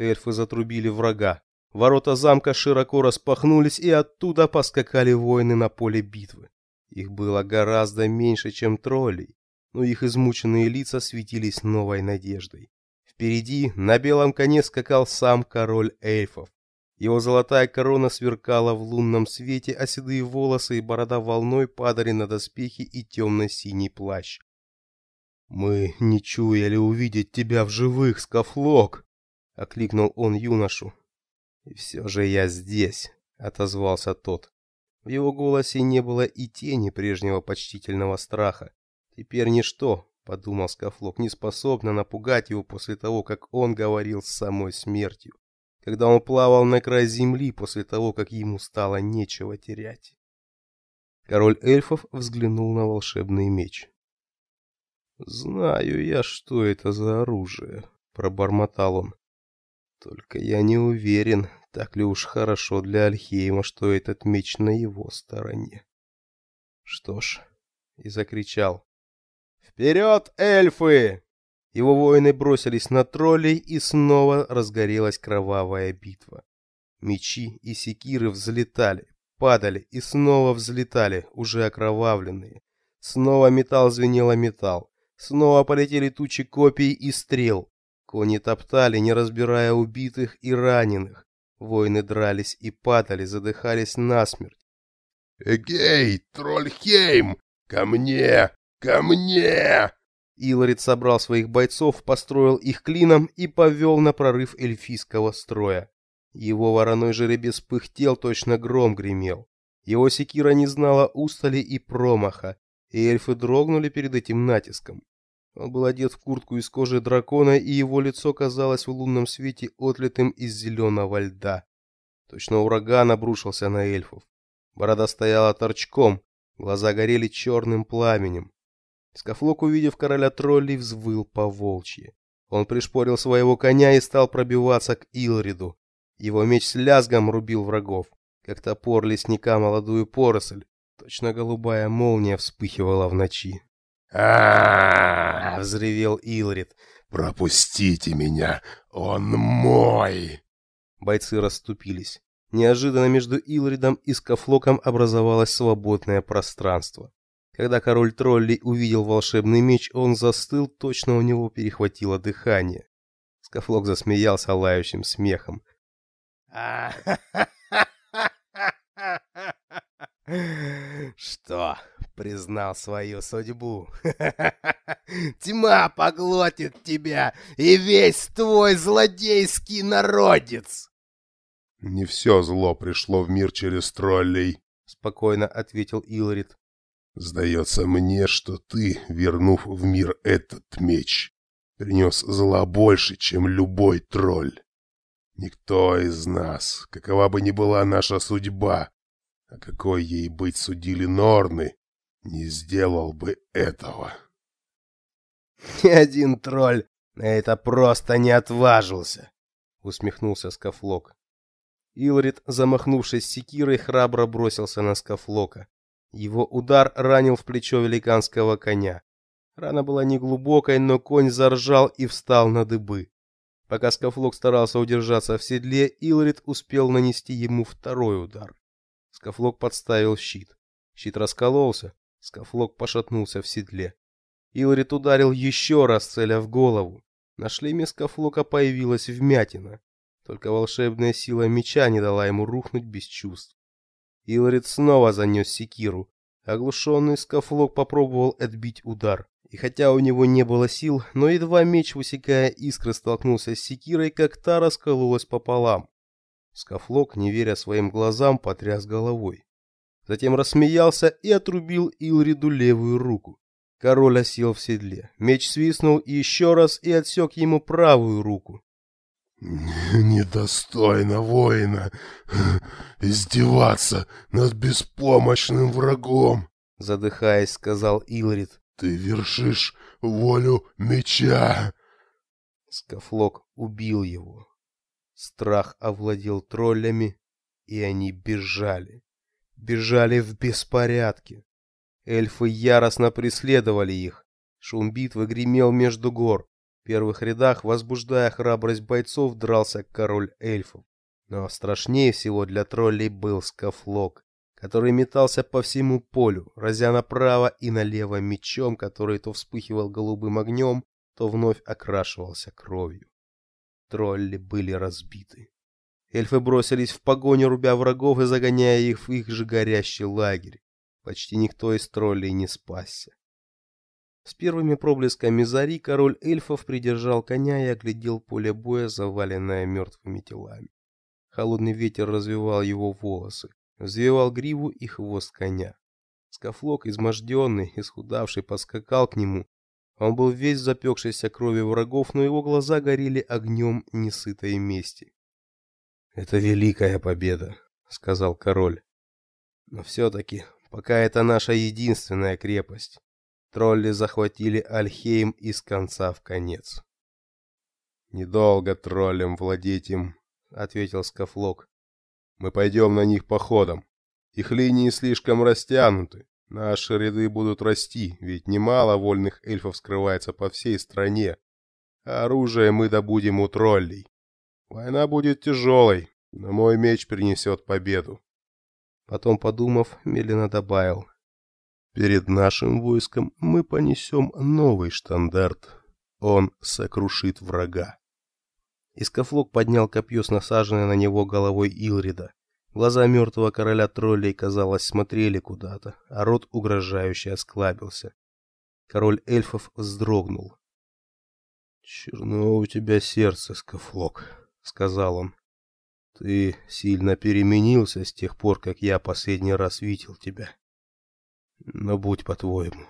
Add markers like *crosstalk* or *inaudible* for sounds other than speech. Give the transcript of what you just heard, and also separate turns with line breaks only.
Эльфы затрубили врага. Ворота замка широко распахнулись, и оттуда поскакали воины на поле битвы. Их было гораздо меньше, чем троллей, но их измученные лица светились новой надеждой. Впереди на белом коне скакал сам король эльфов. Его золотая корона сверкала в лунном свете, а седые волосы и борода волной падали на доспехи и темно-синий плащ. «Мы не чуяли увидеть тебя в живых, Скафлок!» — окликнул он юношу. «И все же я здесь», — отозвался тот. В его голосе не было и тени прежнего почтительного страха. Теперь ничто, подумал Скафлок, не способно напугать его после того, как он говорил с самой смертью, когда он плавал на край земли после того, как ему стало нечего терять. Король эльфов взглянул на волшебный меч. «Знаю я, что это за оружие», — пробормотал он. «Только я не уверен, так ли уж хорошо для Альхейма, что этот меч на его стороне. Что ж, и закричал. «Вперед, эльфы!» Его воины бросились на троллей, и снова разгорелась кровавая битва. Мечи и секиры взлетали, падали и снова взлетали, уже окровавленные. Снова металл звенело металл. Снова полетели тучи копий и стрел. Кони топтали, не разбирая убитых и раненых. Воины дрались и падали, задыхались насмерть.
«Эгей, Трольхейм! Ко мне! Ко мне!»
Иларит собрал своих бойцов, построил их клином и повел на прорыв эльфийского строя. Его вороной жеребец пыхтел, точно гром гремел. Его секира не знала устали и промаха, и эльфы дрогнули перед этим натиском. Он был одет в куртку из кожи дракона, и его лицо казалось в лунном свете отлитым из зеленого льда. Точно ураган обрушился на эльфов. Борода стояла торчком, глаза горели черным пламенем. Скафлок, увидев короля троллей, взвыл по волчьи. Он пришпорил своего коня и стал пробиваться к Илриду. Его меч с лязгом рубил врагов, как топор лесника молодую поросль. Точно голубая молния вспыхивала в ночи
а,
взревел Илрид.
«Пропустите меня! Он мой!»
Бойцы расступились. Неожиданно между Илридом и Скафлоком образовалось свободное пространство. Когда король троллей увидел волшебный меч, он застыл, точно у него перехватило дыхание. Скафлок засмеялся лающим смехом. Что, признал свою судьбу? *laughs* Тьма поглотит тебя и весь твой злодейский народец.
Не все зло пришло в мир через троллей, спокойно ответил Илрид. Сдается мне, что ты, вернув в мир этот меч, принес зла больше, чем любой тролль. Никто из нас, какова бы ни была наша судьба, а какой ей быть судили Норны, не сделал бы этого. *laughs*
Ни один тролль на это просто не отважился, усмехнулся Скафлок. Илрид, замахнувшись секирой, храбро бросился на Скафлока. Его удар ранил в плечо великанского коня. Рана была неглубокой, но конь заржал и встал на дыбы. Пока Скафлок старался удержаться в седле, Илрид успел нанести ему второй удар. Скафлок подставил щит. Щит раскололся, Скафлок пошатнулся в седле. Илрит ударил еще раз, целя в голову. На шлеме Скафлока появилась вмятина. Только волшебная сила меча не дала ему рухнуть без чувств. Илрит снова занес секиру. Оглушенный Скафлок попробовал отбить удар. И хотя у него не было сил, но едва меч, высекая искры, столкнулся с секирой, как та раскололась пополам. Скафлок, не веря своим глазам, потряс головой. Затем рассмеялся и отрубил Илриду левую руку. Король осел в седле. Меч свистнул еще раз и отсек ему правую руку. *laughs*
«Недостойно воина *laughs* издеваться над беспомощным врагом», задыхаясь, сказал Илрид. «Ты вершишь волю меча».
Скафлок убил его. Страх овладел троллями, и они бежали. Бежали в беспорядке. Эльфы яростно преследовали их. Шум битвы гремел между гор. первых рядах, возбуждая храбрость бойцов, дрался король эльфов. Но страшнее всего для троллей был Скафлок, который метался по всему полю, разя направо и налево мечом, который то вспыхивал голубым огнем, то вновь окрашивался кровью. Тролли были разбиты. Эльфы бросились в погоню, рубя врагов и загоняя их в их же горящий лагерь. Почти никто из троллей не спасся. С первыми проблесками зари король эльфов придержал коня и оглядел поле боя, заваленное мертвыми телами. Холодный ветер развивал его волосы, взвивал гриву и хвост коня. Скафлок, изможденный, исхудавший, подскакал к нему. Он был весь запекшийся кровью врагов, но его глаза горели огнем несытой мести. «Это великая победа», — сказал король. «Но все-таки, пока это наша единственная крепость. Тролли захватили Альхейм из конца в конец». «Недолго троллям владеть им», — ответил Скафлок. «Мы пойдем на них походом. Их линии слишком растянуты. Наши ряды будут расти, ведь немало вольных эльфов скрывается по всей стране. А оружие мы добудем у троллей. Война будет тяжелой, но мой меч принесет победу. Потом, подумав, медленно добавил. Перед нашим войском мы понесем новый штандарт. Он сокрушит врага. Искафлок поднял копье с насаженной на него головой Илрида. Глаза мертвого короля троллей, казалось, смотрели куда-то, а рот угрожающе осклабился. Король эльфов вздрогнул. «Черно у тебя сердце, Скафлок», — сказал он. «Ты сильно переменился с тех пор, как я последний раз видел тебя. Но будь по-твоему».